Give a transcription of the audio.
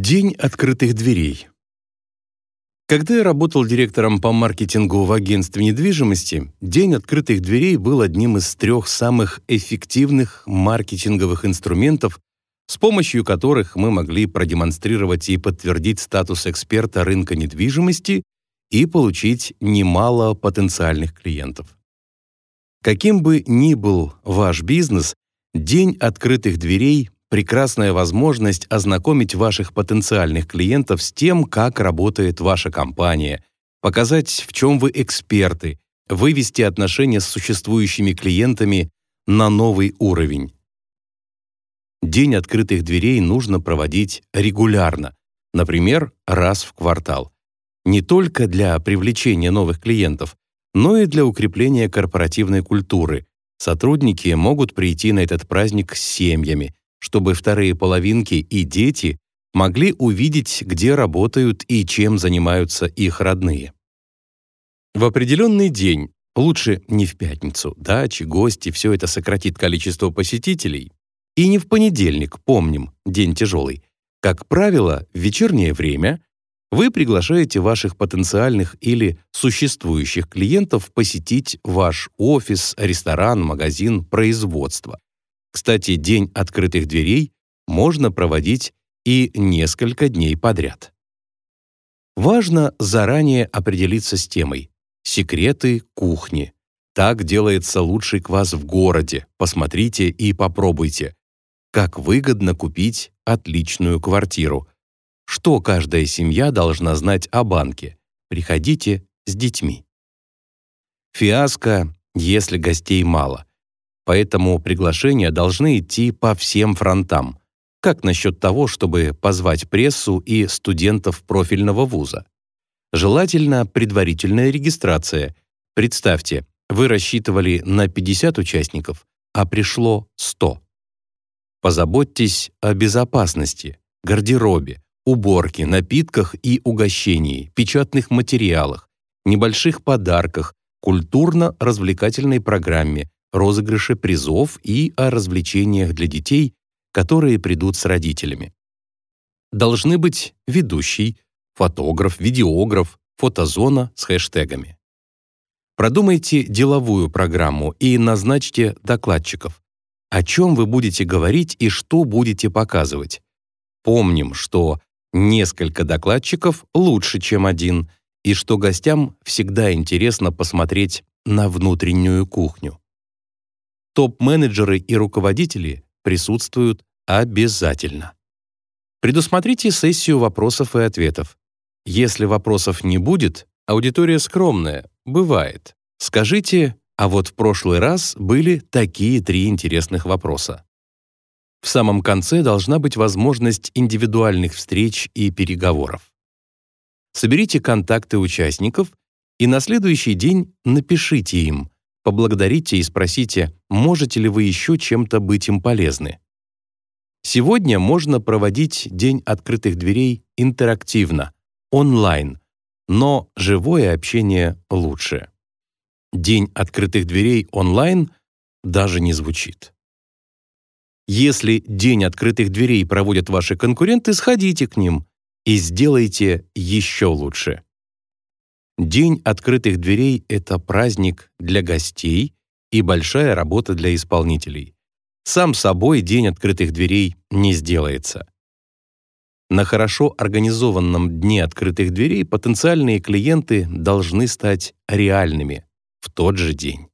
День открытых дверей. Когда я работал директором по маркетингу в агентстве недвижимости, День открытых дверей был одним из трех самых эффективных маркетинговых инструментов, с помощью которых мы могли продемонстрировать и подтвердить статус эксперта рынка недвижимости и получить немало потенциальных клиентов. Каким бы ни был ваш бизнес, День открытых дверей прекрасная возможность ознакомить ваших потенциальных клиентов с тем, как работает ваша компания, показать, в чем вы эксперты, вывести отношения с существующими клиентами на новый уровень. День открытых дверей нужно проводить регулярно, например, раз в квартал. Не только для привлечения новых клиентов, но и для укрепления корпоративной культуры. Сотрудники могут прийти на этот праздник с семьями – чтобы вторые половинки и дети могли увидеть, где работают и чем занимаются их родные. В определенный день, лучше не в пятницу, дачи, гости, все это сократит количество посетителей, и не в понедельник, помним, день тяжелый. Как правило, в вечернее время вы приглашаете ваших потенциальных или существующих клиентов посетить ваш офис, ресторан, магазин, производство. Кстати, день открытых дверей можно проводить и несколько дней подряд. Важно заранее определиться с темой «Секреты кухни». Так делается лучший квас в городе. Посмотрите и попробуйте. Как выгодно купить отличную квартиру. Что каждая семья должна знать о банке? Приходите с детьми. Фиаско, если гостей мало. Поэтому приглашения должны идти по всем фронтам. Как насчет того, чтобы позвать прессу и студентов профильного вуза? Желательно предварительная регистрация. Представьте, вы рассчитывали на 50 участников, а пришло 100. Позаботьтесь о безопасности, гардеробе, уборке, напитках и угощении, печатных материалах, небольших подарках, культурно-развлекательной программе, розыгрыше призов и о развлечениях для детей, которые придут с родителями. Должны быть ведущий, фотограф, видеограф, фотозона с хэштегами. Продумайте деловую программу и назначьте докладчиков. О чем вы будете говорить и что будете показывать. Помним, что несколько докладчиков лучше, чем один, и что гостям всегда интересно посмотреть на внутреннюю кухню топ-менеджеры и руководители присутствуют обязательно. Предусмотрите сессию вопросов и ответов. Если вопросов не будет, аудитория скромная, бывает. Скажите, а вот в прошлый раз были такие три интересных вопроса. В самом конце должна быть возможность индивидуальных встреч и переговоров. Соберите контакты участников и на следующий день напишите им, поблагодарите и спросите, можете ли вы еще чем-то быть им полезны. Сегодня можно проводить День открытых дверей интерактивно, онлайн, но живое общение лучше. День открытых дверей онлайн даже не звучит. Если День открытых дверей проводят ваши конкуренты, сходите к ним и сделайте еще лучше. День открытых дверей — это праздник для гостей и большая работа для исполнителей. Сам собой День открытых дверей не сделается. На хорошо организованном Дне открытых дверей потенциальные клиенты должны стать реальными в тот же день.